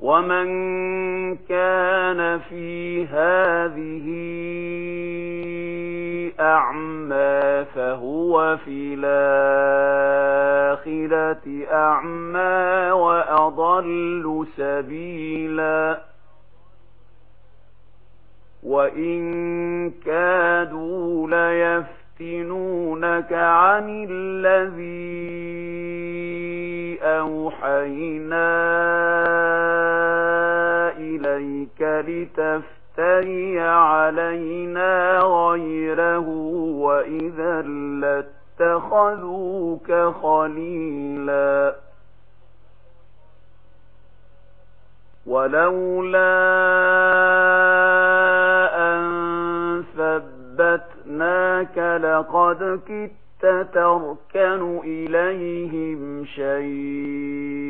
ومن كان في هذه أعمى فهو في الآخرة أعمى وأضل سبيلا وإن كادوا ليفتنونك عن الذي أوحيناه لتفتري علينا غيره وإذا لاتخذوك خليلا. ولولا أن ثبتناك لقد كت تتركن إليهم شيئا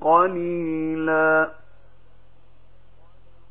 قليلا.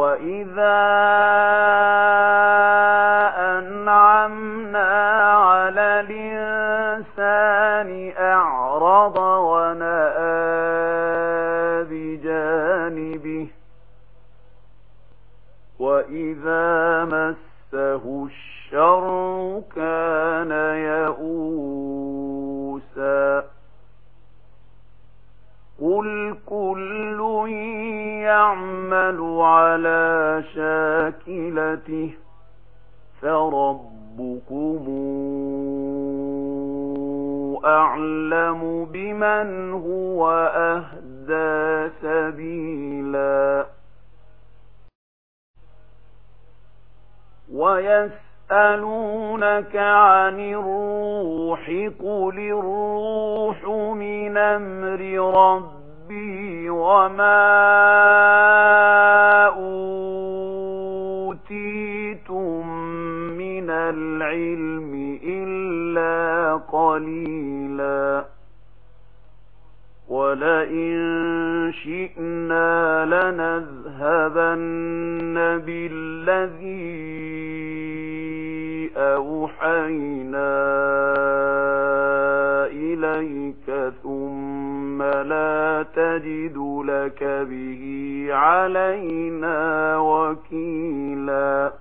وَإِذَا أَنْعَمْنَا عَلَى الْإِنْسَانِ أَعْرَضَ وَنَأَى بِجَانِبِهِ وَإِذَا مَسَّهُ الشَّرُّ كَانَ يَئُوسًا قُلْ كُلٌّ يعمل على شاكلته فربكم أعلم بمن هو أهدى سبيلا ويسألونك عن الروح قل الروح من أمر ربك ربي وما أوتيتم من العلم إلا قليلا. ولئن شئنا لنذهبن بالذي أوحينا تجد لك به علينا وكيلا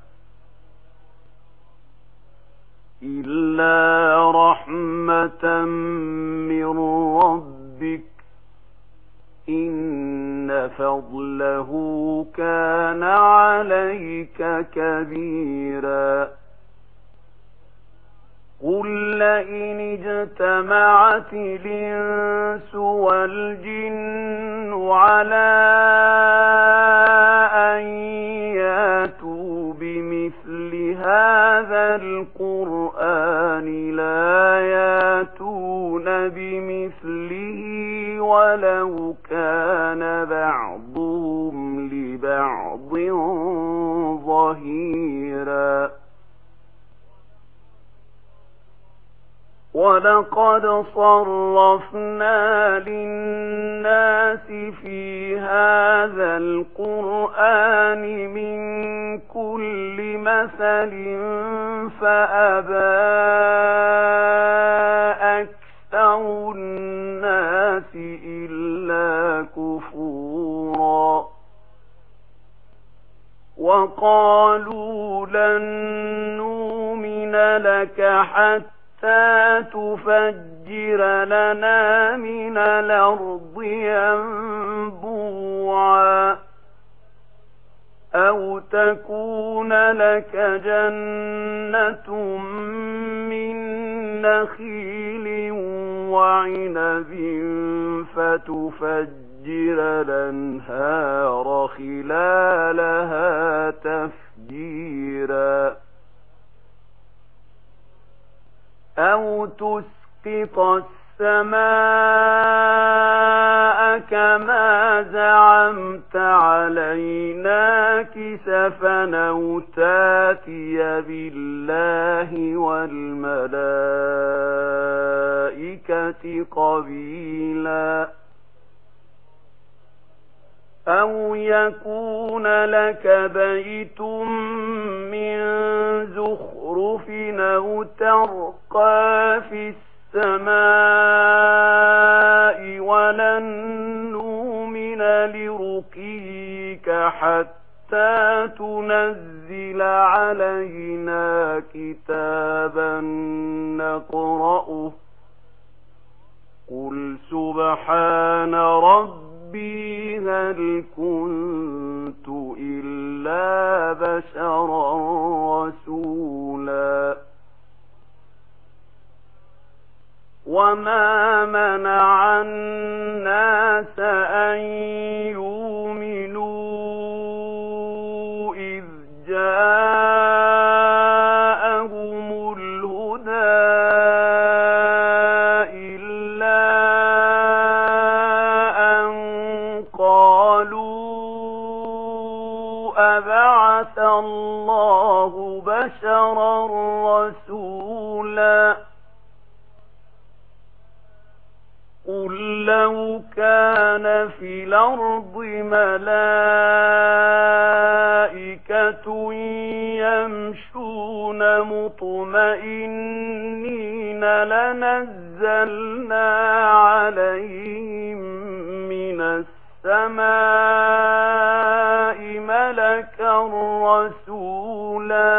إلا رحمة من ربك إن فضله كان عليك كبيرا قل إن اجتمعت الإنس والجن على أن ياتوا بمثل هذا القرآن وَلَقَدْ صَرَّفْنَا لِلنَّاسِ فِي هَذَا الْقُرْآنِ مِنْ كُلِّ مَثَلٍ فَأَبَى أَكْثَرُ النَّاسِ إِلَّا كُفُورًا وَقَالُوا لَن نُّؤْمِنَ لَكَ حَتَّى حتى تفجر لنا من الأرض ينبوعا أو تكون لك جنة من نخيل وعنب فتفجر الْأَنْهَارَ خلالها تفجيرا أو تسقط السماء كما زعمت علينا كسفا أو تاتي بالله والملائكة قبيلاً أو يكون لك بيت من زخرف أو ترقى في السماء ولن نؤمن لرقيك حتى تنزل علينا كتابا نقرأه قل سبحان ربي هل كنت إلا بشرا رسولا؟ وما منع الناس أن يؤمنوا كان في الأرض ملائكة يمشون مطمئنين لنزلنا عليهم من السماء ملكا رسولا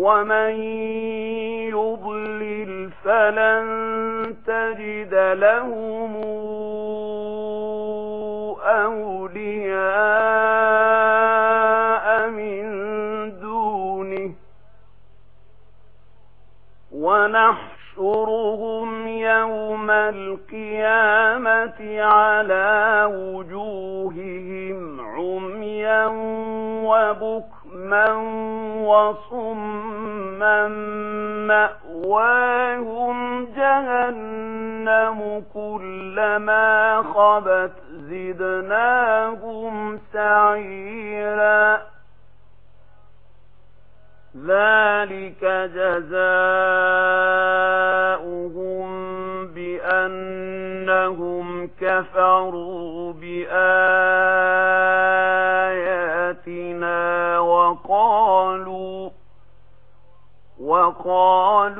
ومن يضلل فلن تجد لهم أولياء من دونه ونحشرهم يوم القيامة على وجوههم عميا وبكرا بُكْمًا وَصُمًّا مَأْوَاهُمْ جَهَنَّمُ كُلَّمَا خَبَتْ زِدْنَاهُمْ سَعِيرًا ذَلِكَ جَزَاؤُهُمْ أنهم كفروا بآياتنا وقالوا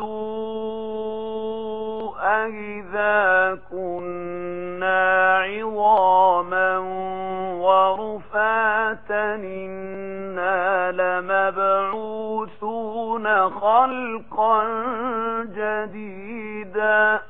وقالوا أئذا كنا عظاما ورفاتا إنا لمبعوثون خلقا جديدا